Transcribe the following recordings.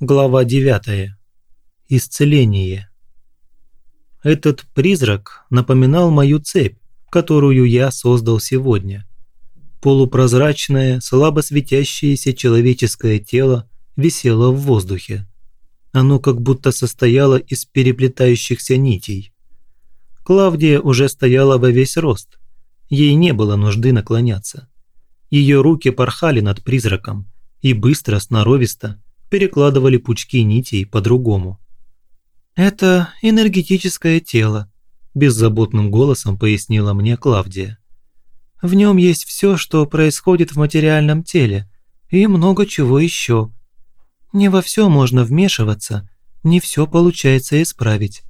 Глава 9. Исцеление. Этот призрак напоминал мою цепь, которую я создал сегодня. Полупрозрачное, слабо светящееся человеческое тело висело в воздухе. Оно как будто состояло из переплетающихся нитей. Клавдия уже стояла во весь рост. Ей не было нужды наклоняться. Ее руки порхали над призраком и быстро, сноровисто перекладывали пучки нитей по-другому. «Это энергетическое тело», – беззаботным голосом пояснила мне Клавдия. «В нем есть все, что происходит в материальном теле, и много чего еще. Не во все можно вмешиваться, не все получается исправить.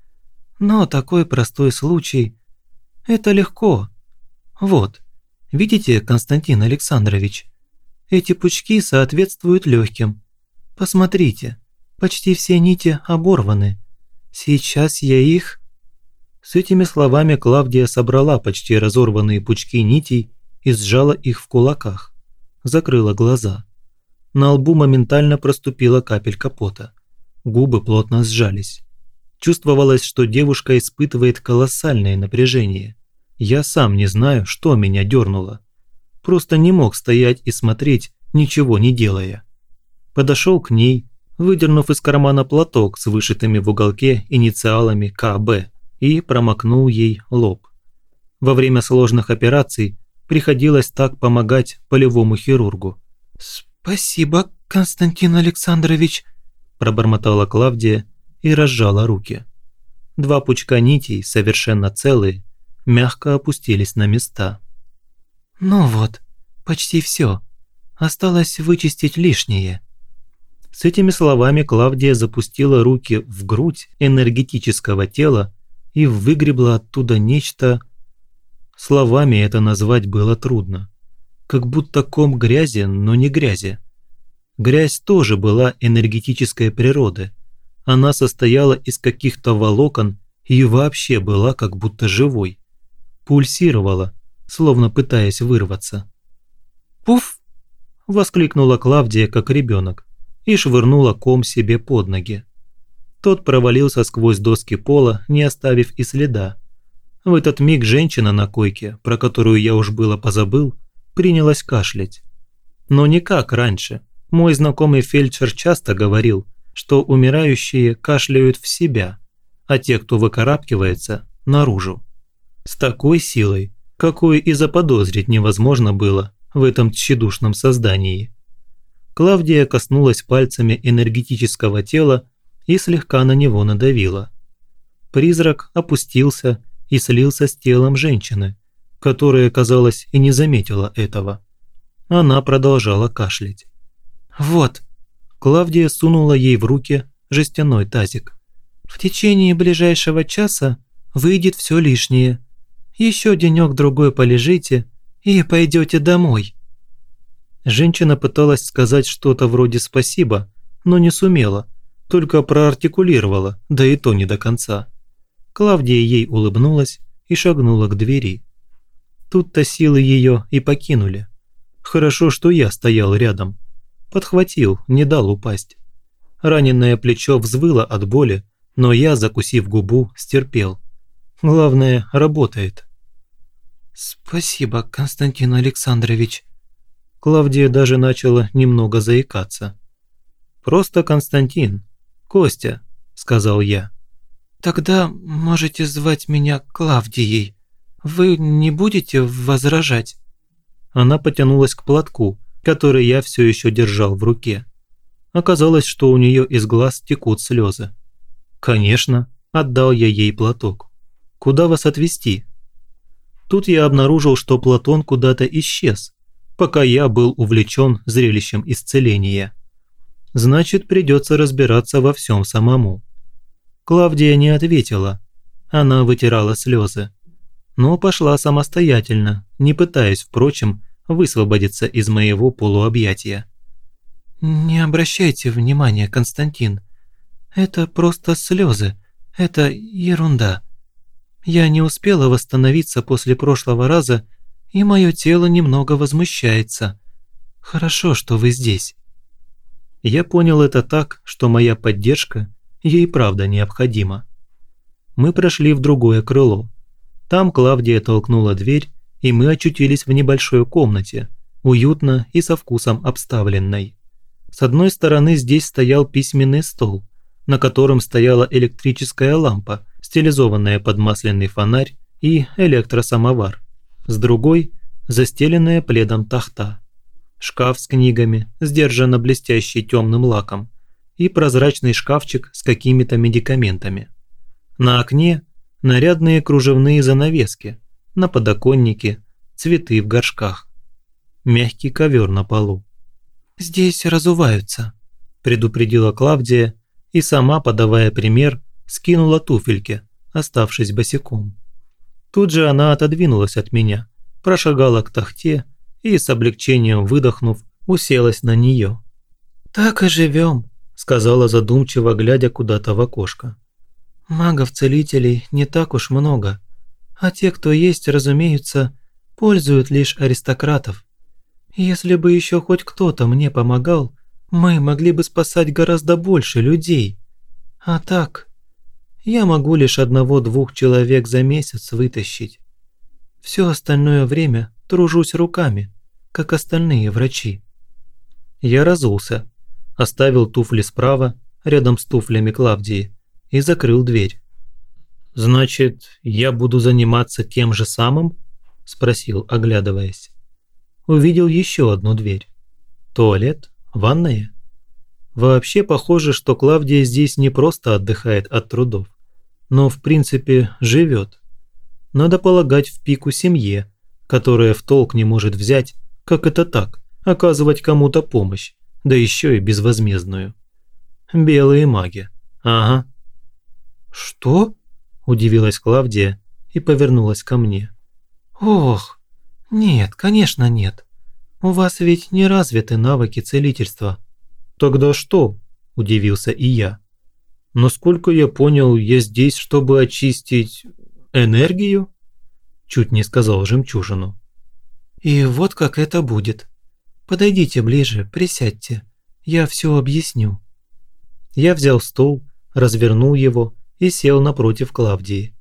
Но такой простой случай – это легко. Вот, видите, Константин Александрович, эти пучки соответствуют легким. Посмотрите, почти все нити оборваны. Сейчас я их...» С этими словами Клавдия собрала почти разорванные пучки нитей и сжала их в кулаках. Закрыла глаза. На лбу моментально проступила капелька пота. Губы плотно сжались. Чувствовалось, что девушка испытывает колоссальное напряжение. Я сам не знаю, что меня дернуло. Просто не мог стоять и смотреть, ничего не делая. Подошел к ней, выдернув из кармана платок с вышитыми в уголке инициалами КБ и промокнул ей лоб. Во время сложных операций приходилось так помогать полевому хирургу. «Спасибо, Константин Александрович», – пробормотала Клавдия и разжала руки. Два пучка нитей, совершенно целые, мягко опустились на места. «Ну вот, почти все. Осталось вычистить лишнее». С этими словами Клавдия запустила руки в грудь энергетического тела и выгребла оттуда нечто... Словами это назвать было трудно как будто ком грязи, но не грязи. Грязь тоже была энергетической природы. Она состояла из каких-то волокон и вообще была как будто живой. Пульсировала, словно пытаясь вырваться. «Пуф!» – воскликнула Клавдия, как ребенок, и швырнула ком себе под ноги. Тот провалился сквозь доски пола, не оставив и следа. В этот миг женщина на койке, про которую я уж было позабыл, принялась кашлять. Но не как раньше. Мой знакомый фельдшер часто говорил, что умирающие кашляют в себя, а те, кто выкарабкивается, наружу. С такой силой, какой и заподозрить невозможно было в этом тщедушном создании. Клавдия коснулась пальцами энергетического тела и слегка на него надавила. Призрак опустился и слился с телом женщины, которая, казалось, и не заметила этого. Она продолжала кашлять. «Вот», – Клавдия сунула ей в руки жестяной тазик. «В течение ближайшего часа выйдет все лишнее. Еще денек-другой полежите и пойдете домой». Женщина пыталась сказать что-то вроде «спасибо», но не сумела, только проартикулировала, да и то не до конца. Клавдия ей улыбнулась и шагнула к двери. Тут-то силы ее и покинули. Хорошо, что я стоял рядом. Подхватил, не дал упасть. Раненое плечо взвыло от боли, но я, закусив губу, стерпел. Главное, работает. «Спасибо, Константин Александрович». Клавдия даже начала немного заикаться. «Просто Константин. Костя», – сказал я. «Тогда можете звать меня Клавдией», вы не будете возражать?» Она потянулась к платку, который я все еще держал в руке. Оказалось, что у нее из глаз текут слезы. «Конечно», – отдал я ей платок. «Куда вас отвезти?» Тут я обнаружил, что Платон куда-то исчез, пока я был увлечен зрелищем исцеления. Значит, придется разбираться во всем самому. Клавдия не ответила. Она вытирала слезы но пошла самостоятельно, не пытаясь, впрочем, высвободиться из моего полуобъятия. «Не обращайте внимания, Константин. Это просто слезы. Это ерунда. Я не успела восстановиться после прошлого раза, и мое тело немного возмущается. Хорошо, что вы здесь». Я понял это так, что моя поддержка ей правда необходима. Мы прошли в другое крыло. Там Клавдия толкнула дверь, и мы очутились в небольшой комнате, уютно и со вкусом обставленной. С одной стороны здесь стоял письменный стол, на котором стояла электрическая лампа, стилизованная под масляный фонарь и электросамовар. С другой – застеленная пледом тахта. Шкаф с книгами, сдержанно блестящий темным лаком, и прозрачный шкафчик с какими-то медикаментами. На окне – нарядные кружевные занавески, на подоконнике – цветы в горшках. Мягкий ковер на полу. «Здесь разуваются», – предупредила Клавдия и сама, подавая пример, скинула туфельки, оставшись босиком. Тут же она отодвинулась от меня, прошагала к тахте и, с облегчением выдохнув, уселась на нее. «Так и живем», – сказала задумчиво, глядя куда-то в окошко. «Магов-целителей не так уж много, а те, кто есть, разумеется, пользуют лишь аристократов. Если бы еще хоть кто-то мне помогал, мы могли бы спасать гораздо больше людей. А так, я могу лишь одного-двух человек за месяц вытащить. Все остальное время тружусь руками, как остальные врачи. Я разулся, оставил туфли справа, рядом с туфлями Клавдии, и закрыл дверь. «Значит, я буду заниматься тем же самым?» – спросил, оглядываясь увидел еще одну дверь. Туалет, ванная. Вообще похоже, что Клавдия здесь не просто отдыхает от трудов, но в принципе живет. Надо полагать в пику семье, которая в толк не может взять, как это так, оказывать кому-то помощь, да еще и безвозмездную. Белые маги. Ага. «Что?» – удивилась Клавдия и повернулась ко мне. «Ох, «Нет, конечно нет. У вас ведь не развиты навыки целительства». «Тогда что?» – удивился и я. «Насколько я понял, я здесь, чтобы очистить... энергию?» Чуть не сказал жемчужину. «И вот как это будет. Подойдите ближе, присядьте. Я все объясню». Я взял стол, развернул его и сел напротив Клавдии.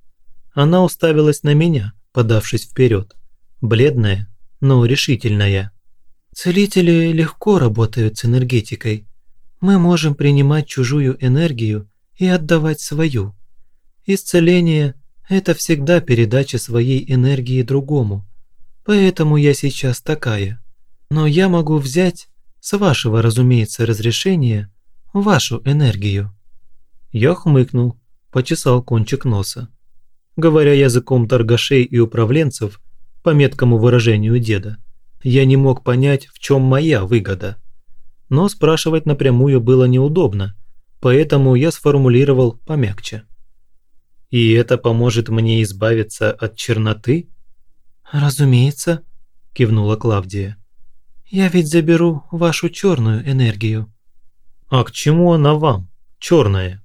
Она уставилась на меня, подавшись вперед бледная, но решительная. Целители легко работают с энергетикой. Мы можем принимать чужую энергию и отдавать свою. Исцеление – это всегда передача своей энергии другому. Поэтому я сейчас такая. Но я могу взять, с вашего, разумеется, разрешения, вашу энергию. Я хмыкнул, почесал кончик носа. Говоря языком торгашей и управленцев, по меткому выражению деда, я не мог понять, в чем моя выгода. Но спрашивать напрямую было неудобно, поэтому я сформулировал помягче. «И это поможет мне избавиться от черноты?» «Разумеется», – кивнула Клавдия. «Я ведь заберу вашу черную энергию». «А к чему она вам, черная?»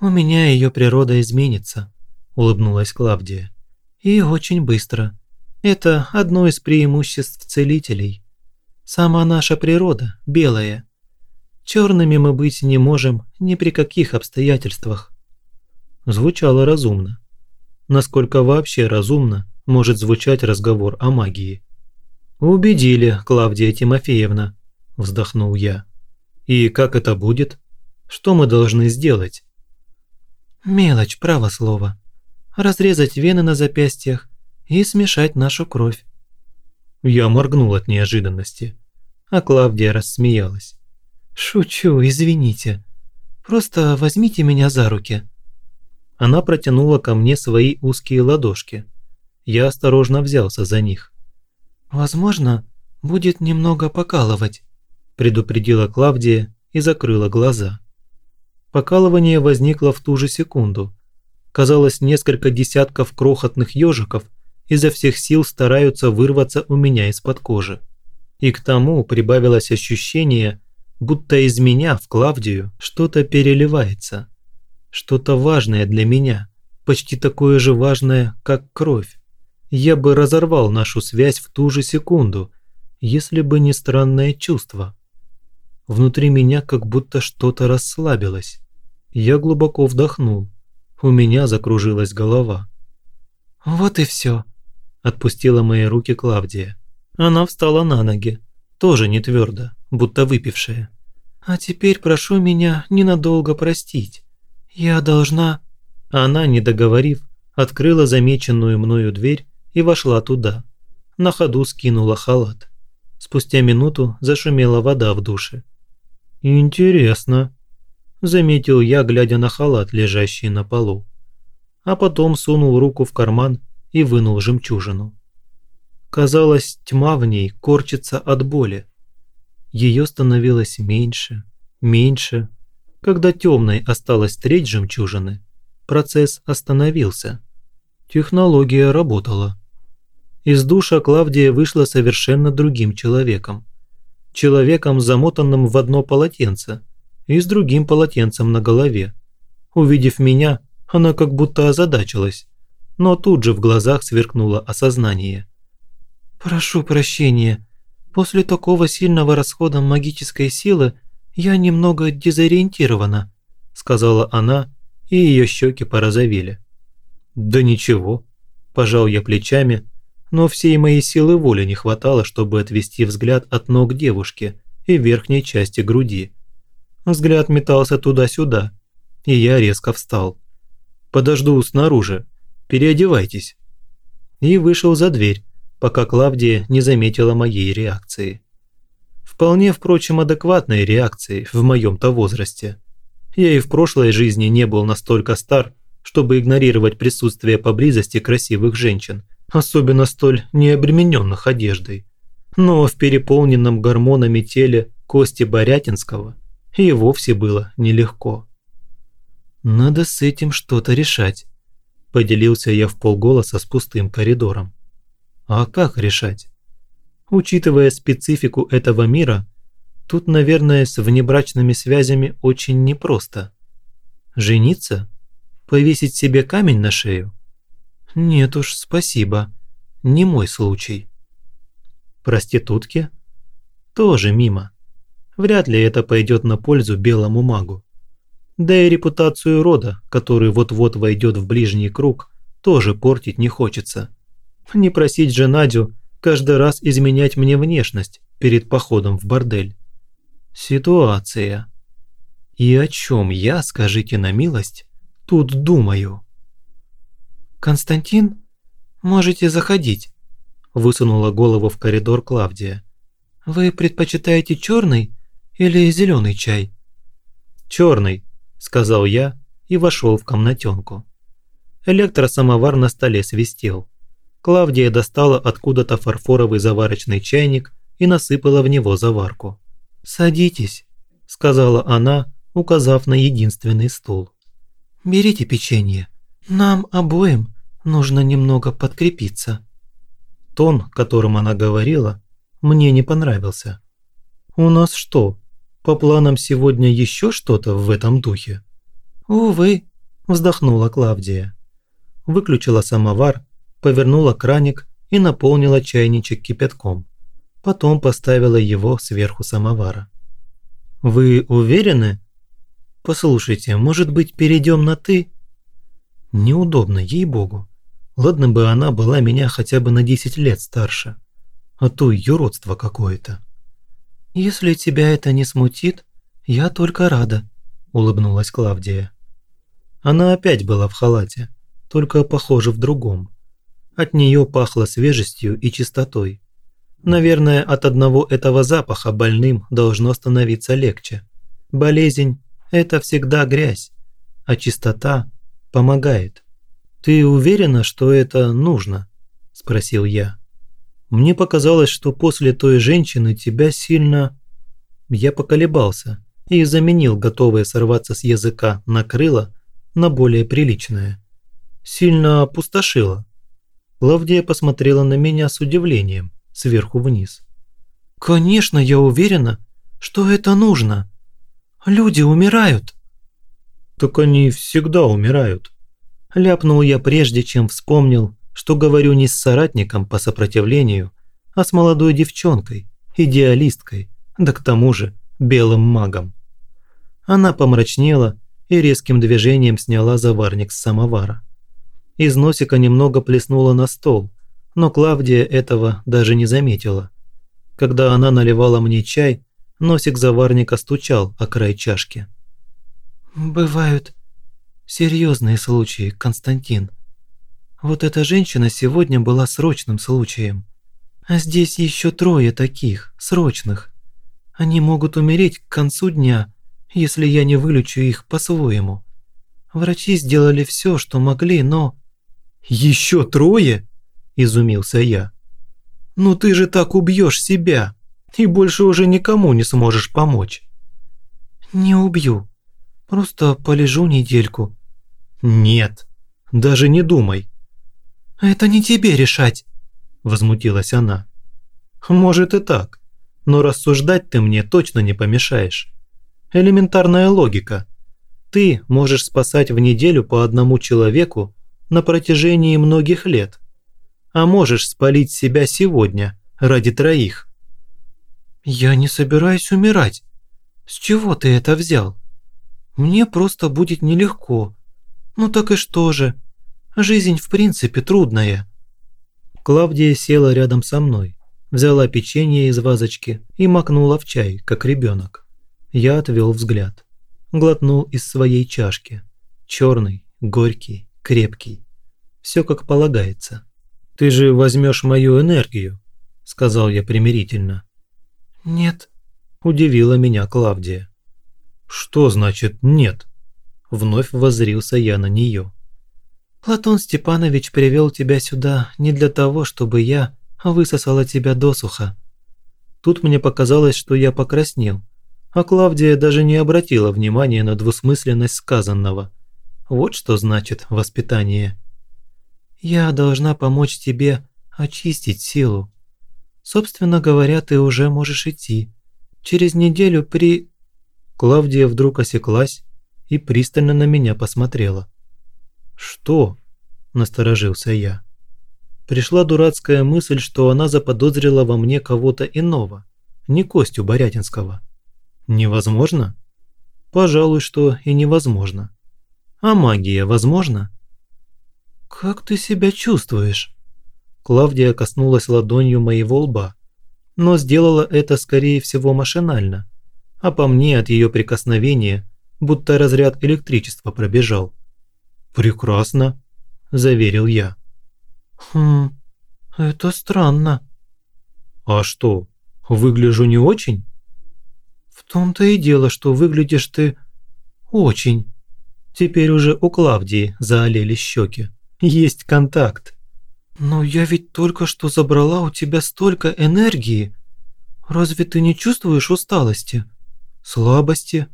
«У меня ее природа изменится», – улыбнулась Клавдия. И очень быстро. Это одно из преимуществ целителей. Сама наша природа белая. Черными мы быть не можем ни при каких обстоятельствах. Звучало разумно. Насколько вообще разумно может звучать разговор о магии. «Убедили, Клавдия Тимофеевна», – вздохнул я. «И как это будет? Что мы должны сделать?» «Мелочь, право слово разрезать вены на запястьях и смешать нашу кровь. Я моргнул от неожиданности, а Клавдия рассмеялась. «Шучу, извините. Просто возьмите меня за руки». Она протянула ко мне свои узкие ладошки. Я осторожно взялся за них. «Возможно, будет немного покалывать», – предупредила Клавдия и закрыла глаза. Покалывание возникло в ту же секунду, Казалось, несколько десятков крохотных ежиков изо всех сил стараются вырваться у меня из-под кожи. И к тому прибавилось ощущение, будто из меня в Клавдию что-то переливается. Что-то важное для меня, почти такое же важное, как кровь. Я бы разорвал нашу связь в ту же секунду, если бы не странное чувство. внутри меня как будто что-то расслабилось. Я глубоко вдохнул. У меня закружилась голова. «Вот и все», – отпустила мои руки Клавдия. Она встала на ноги, тоже не твердо, будто выпившая. «А теперь прошу меня ненадолго простить. Я должна...» Она, не договорив, открыла замеченную мною дверь и вошла туда. На ходу скинула халат. Спустя минуту зашумела вода в душе. «Интересно», – заметил я, глядя на халат, лежащий на полу. А потом сунул руку в карман и вынул жемчужину. Казалось, тьма в ней корчится от боли. Ее становилось меньше, меньше. Когда темной осталась треть жемчужины, процесс остановился. Технология работала. Из душа Клавдия вышла совершенно другим человеком. Человеком, замотанным в одно полотенце и с другим полотенцем на голове. Увидев меня, она как будто озадачилась, но тут же в глазах сверкнуло осознание – «Прошу прощения. После такого сильного расхода магической силы я немного дезориентирована», сказала она, и ее щеки порозовели. «Да ничего», – пожал я плечами, но всей моей силы воли не хватало, чтобы отвести взгляд от ног девушки и верхней части груди. Взгляд метался туда-сюда, и я резко встал. «Подожду снаружи. Переодевайтесь». И вышел за дверь, пока Клавдия не заметила моей реакции. Вполне, впрочем, адекватной реакции в моем-то возрасте. Я и в прошлой жизни не был настолько стар, чтобы игнорировать присутствие поблизости красивых женщин, особенно столь необремененных одеждой. Но в переполненном гормонами теле Кости Борятинского и вовсе было нелегко. «Надо с этим что-то решать», – поделился я в полголоса с пустым коридором. А как решать? Учитывая специфику этого мира, тут, наверное, с внебрачными связями очень непросто. Жениться? Повесить себе камень на шею? Нет уж, спасибо. Не мой случай. Проститутки? Тоже мимо. Вряд ли это пойдет на пользу белому магу. Да и репутацию рода, который вот-вот войдет в ближний круг, тоже портить не хочется. Не просить же Надю каждый раз изменять мне внешность перед походом в бордель. Ситуация. И о чем я, скажите на милость, тут думаю? «Константин, можете заходить», – высунула голову в коридор Клавдия. «Вы предпочитаете черный или зеленый чай?» «Черный», – сказал я и вошел в комнатенку. Электросамовар на столе свистел. Клавдия достала откуда-то фарфоровый заварочный чайник и насыпала в него заварку. «Садитесь», – сказала она, указав на единственный стул. «Берите печенье. Нам обоим нужно немного подкрепиться». Тон, которым она говорила, мне не понравился. «У нас что, по планам сегодня еще что-то в этом духе?» «Увы», – вздохнула Клавдия. Выключила самовар повернула краник и наполнила чайничек кипятком. Потом поставила его сверху самовара. «Вы уверены?» «Послушайте, может быть, перейдем на «ты»?» Неудобно, ей-богу. Ладно бы она была меня хотя бы на 10 лет старше. А то юродство какое-то. «Если тебя это не смутит, я только рада», – улыбнулась Клавдия. Она опять была в халате, только, похоже, в другом. От нее пахло свежестью и чистотой. Наверное, от одного этого запаха больным должно становиться легче. Болезнь – это всегда грязь, а чистота помогает. «Ты уверена, что это нужно?» – спросил я. «Мне показалось, что после той женщины тебя сильно...» Я поколебался и заменил готовое сорваться с языка на крыло на более приличное. Сильно опустошило. Лавдия посмотрела на меня с удивлением, сверху вниз. «Конечно, я уверена, что это нужно. Люди умирают». «Так они всегда умирают», – ляпнул я прежде, чем вспомнил, что говорю не с соратником по сопротивлению, а с молодой девчонкой, идеалисткой, да к тому же белым магом. Она помрачнела и резким движением сняла заварник с самовара. Из носика немного плеснула на стол, но Клавдия этого даже не заметила. Когда она наливала мне чай, носик заварника стучал о край чашки. «Бывают серьезные случаи, Константин. Вот эта женщина сегодня была срочным случаем. А здесь еще трое таких, срочных. Они могут умереть к концу дня, если я не вылечу их по-своему. Врачи сделали все, что могли, но...» «Еще трое?» – изумился я. «Ну ты же так убьешь себя, и больше уже никому не сможешь помочь». «Не убью. Просто полежу недельку». «Нет, даже не думай». «Это не тебе решать», – возмутилась она. «Может и так, но рассуждать ты мне точно не помешаешь. Элементарная логика. Ты можешь спасать в неделю по одному человеку на протяжении многих лет, а можешь спалить себя сегодня ради троих». «Я не собираюсь умирать. С чего ты это взял? Мне просто будет нелегко. Ну так и что же? Жизнь в принципе трудная». Клавдия села рядом со мной, взяла печенье из вазочки и макнула в чай, как ребенок. Я отвел взгляд. Глотнул из своей чашки. Черный, горький, крепкий. Все как полагается. «Ты же возьмешь мою энергию», – сказал я примирительно. «Нет», – удивила меня Клавдия. «Что значит «нет»?» Вновь воззрился я на нее. «Платон Степанович привел тебя сюда не для того, чтобы я высосала тебя досуха». Тут мне показалось, что я покраснел, а Клавдия даже не обратила внимания на двусмысленность сказанного. Вот что значит воспитание. «Я должна помочь тебе очистить силу. Собственно говоря, ты уже можешь идти. Через неделю при...» Клавдия вдруг осеклась и пристально на меня посмотрела. «Что?» – насторожился я. Пришла дурацкая мысль, что она заподозрила во мне кого-то иного, не Костю Борятинского. Невозможно? Пожалуй, что и невозможно. А магия возможна? «Как ты себя чувствуешь?» Клавдия коснулась ладонью моего лба, но сделала это, скорее всего, машинально, а по мне от ее прикосновения будто разряд электричества пробежал. «Прекрасно», – заверил я. «Хм, это странно». «А что, выгляжу не очень?» «В том-то и дело, что выглядишь ты очень». Теперь уже у Клавдии заолели щеки. Есть контакт. «Но я ведь только что забрала у тебя столько энергии. Разве ты не чувствуешь усталости? Слабости?»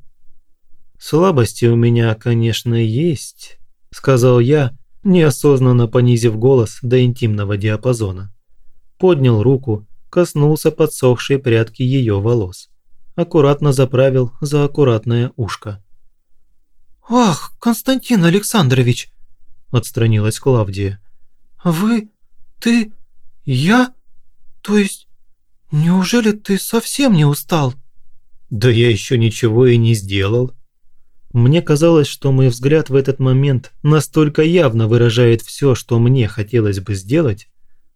«Слабости у меня, конечно, есть», – сказал я, неосознанно понизив голос до интимного диапазона. Поднял руку, коснулся подсохшей прядки ее волос. Аккуратно заправил за аккуратное ушко. «Ах, Константин Александрович!» – отстранилась Клавдия. «Вы? Ты? Я? То есть, неужели ты совсем не устал?» «Да я еще ничего и не сделал», мне казалось, что мой взгляд в этот момент настолько явно выражает все, что мне хотелось бы сделать,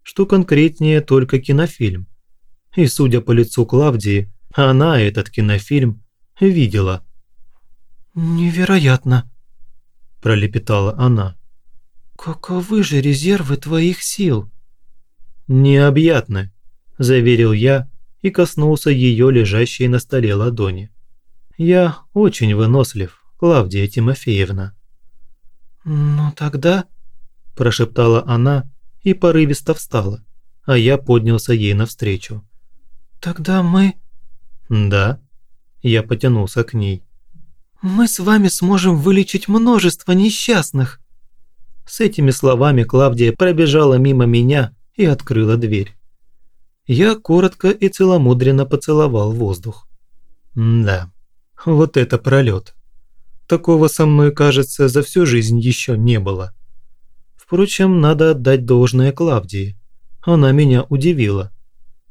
что конкретнее только кинофильм. И судя по лицу Клавдии, она этот кинофильм видела. «Невероятно», – пролепетала она. «Каковы же резервы твоих сил?» «Необъятны», – заверил я и коснулся ее лежащей на столе ладони. «Я очень вынослив, Клавдия Тимофеевна». «Ну тогда...» – прошептала она и порывисто встала, а я поднялся ей навстречу. «Тогда мы...» «Да». Я потянулся к ней. «Мы с вами сможем вылечить множество несчастных». С этими словами Клавдия пробежала мимо меня и открыла дверь. Я коротко и целомудренно поцеловал воздух. да, вот это пролет. Такого со мной, кажется, за всю жизнь еще не было. Впрочем, надо отдать должное Клавдии. Она меня удивила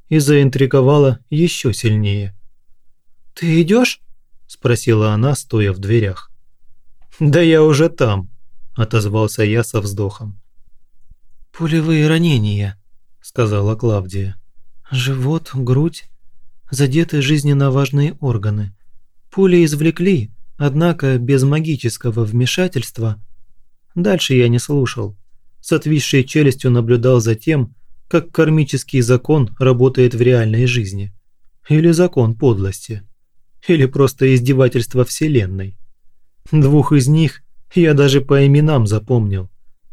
и заинтриговала еще сильнее. «Ты идешь? Спросила она, стоя в дверях. «Да я уже там», – отозвался я со вздохом. «Пулевые ранения», – сказала Клавдия. «Живот, грудь, задеты жизненно важные органы. Пули извлекли, однако без магического вмешательства». Дальше я не слушал. С отвисшей челюстью наблюдал за тем, как кармический закон работает в реальной жизни. Или закон подлости. Или просто издевательство Вселенной. Двух из них я даже по именам запомнил.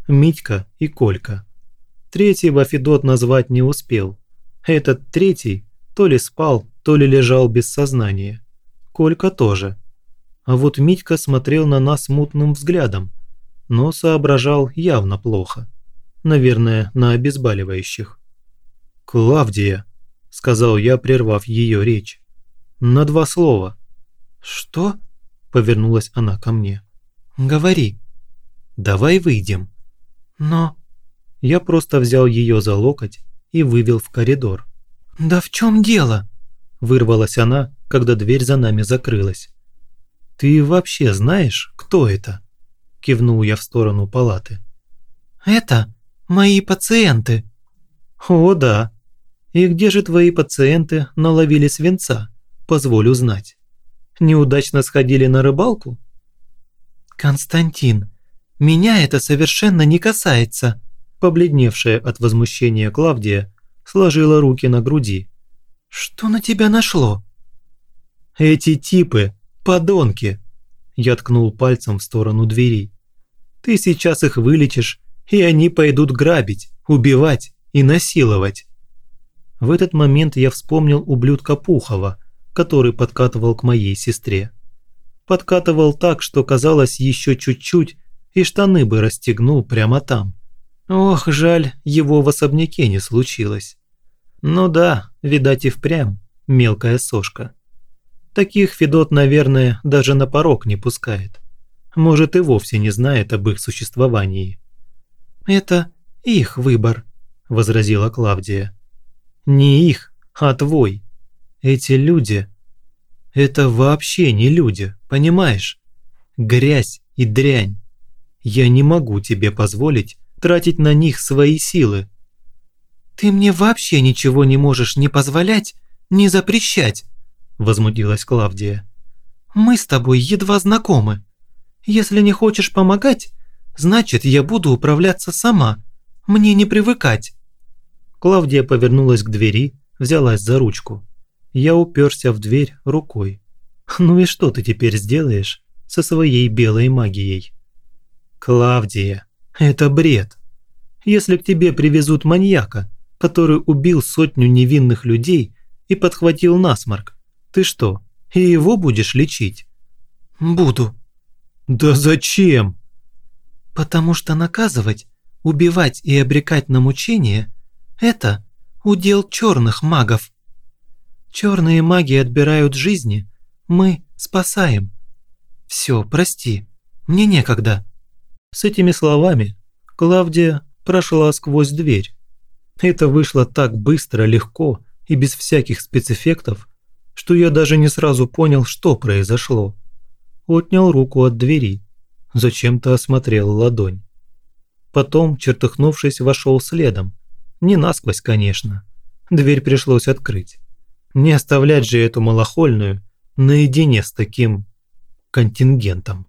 Митька и Колька. Третьего Федот назвать не успел. Этот третий то ли спал, то ли лежал без сознания. Колька тоже. А вот Митька смотрел на нас мутным взглядом, но соображал явно плохо. Наверное, на обезболивающих. «Клавдия», – сказал я, прервав ее речь. «На два слова». «Что?» – повернулась она ко мне. «Говори». «Давай выйдем». «Но...» Я просто взял ее за локоть и вывел в коридор. «Да в чем дело?» – вырвалась она, когда дверь за нами закрылась. «Ты вообще знаешь, кто это?» – кивнул я в сторону палаты. «Это мои пациенты». «О, да. И где же твои пациенты наловили свинца? Позволю знать. Неудачно сходили на рыбалку?» «Константин, меня это совершенно не касается», побледневшая от возмущения Клавдия сложила руки на груди. «Что на тебя нашло?» «Эти типы – подонки!» Я ткнул пальцем в сторону двери. «Ты сейчас их вылечишь, и они пойдут грабить, убивать и насиловать». В этот момент я вспомнил ублюдка Пухова, который подкатывал к моей сестре. Подкатывал так, что казалось еще чуть-чуть, и штаны бы расстегнул прямо там. Ох, жаль, его в особняке не случилось. Ну да, видать и впрямь, мелкая сошка. Таких Федот, наверное, даже на порог не пускает. Может и вовсе не знает об их существовании. «Это их выбор», – возразила Клавдия. «Не их, а твой. Эти люди – это вообще не люди, понимаешь? Грязь и дрянь. Я не могу тебе позволить тратить на них свои силы. «Ты мне вообще ничего не можешь ни позволять, ни запрещать», – возмутилась Клавдия. «Мы с тобой едва знакомы. Если не хочешь помогать, значит, я буду управляться сама. Мне не привыкать». Клавдия повернулась к двери, взялась за ручку. Я уперся в дверь рукой. «Ну и что ты теперь сделаешь со своей белой магией?» «Клавдия, это бред. Если к тебе привезут маньяка, который убил сотню невинных людей и подхватил насморк, ты что, и его будешь лечить? Буду. Да зачем? Потому что наказывать, убивать и обрекать на мучение – это удел черных магов. Черные маги отбирают жизни, мы спасаем. Все, прости, мне некогда. С этими словами Клавдия прошла сквозь дверь. Это вышло так быстро, легко и без всяких спецэффектов, что я даже не сразу понял, что произошло. Отнял руку от двери, зачем-то осмотрел ладонь. Потом, чертыхнувшись, вошел следом. Не насквозь, конечно. Дверь пришлось открыть. Не оставлять же эту малохольную наедине с таким контингентом.